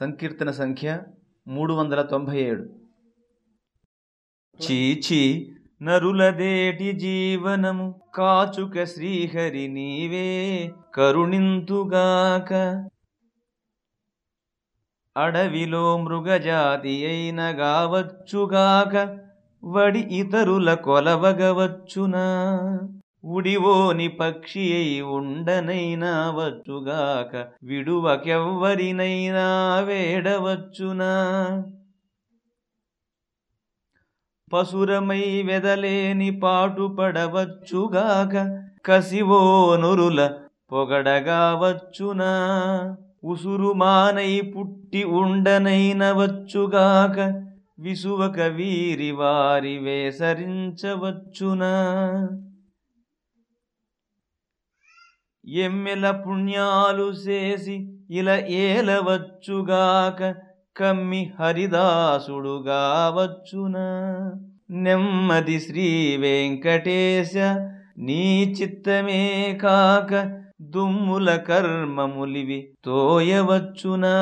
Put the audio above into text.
సంకీర్తన సంఖ్య మూడు వందల తొంభై ఏడు. చీచి నరులదేటి జీవనము కాచుక శ్రీహరి నీవే కరుణింతుగాక. అడవిలో మృగజాతి అయిన గావచ్చుగాక వడి ఇతరుల కొలవగవచ్చునా? ఉడివోని పక్షి అయి ఉండనైనా వచ్చుగాక విడువకెవ్వరినైనా వేడవచ్చునా? పసురమై వెదలేని పాటు పడవచ్చుగాక కసివో నురుల పొగడగావచ్చునా? ఉసురుమానై పుట్టి ఉండనైన వచ్చుగాక విసువక వీరి వారి వేసరించవచ్చునా? ఎమ్మెల పుణ్యాలు చేసి ఇలా ఏలవచ్చుగాక కమ్మి హరిదాసుడుగావచ్చునా నెమ్మది శ్రీ వెంకటేశ నీ చిత్తమే కాక దుమ్ముల కర్మములివి తోయవచ్చునా.